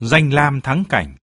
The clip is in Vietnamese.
Danh lam thắng cảnh.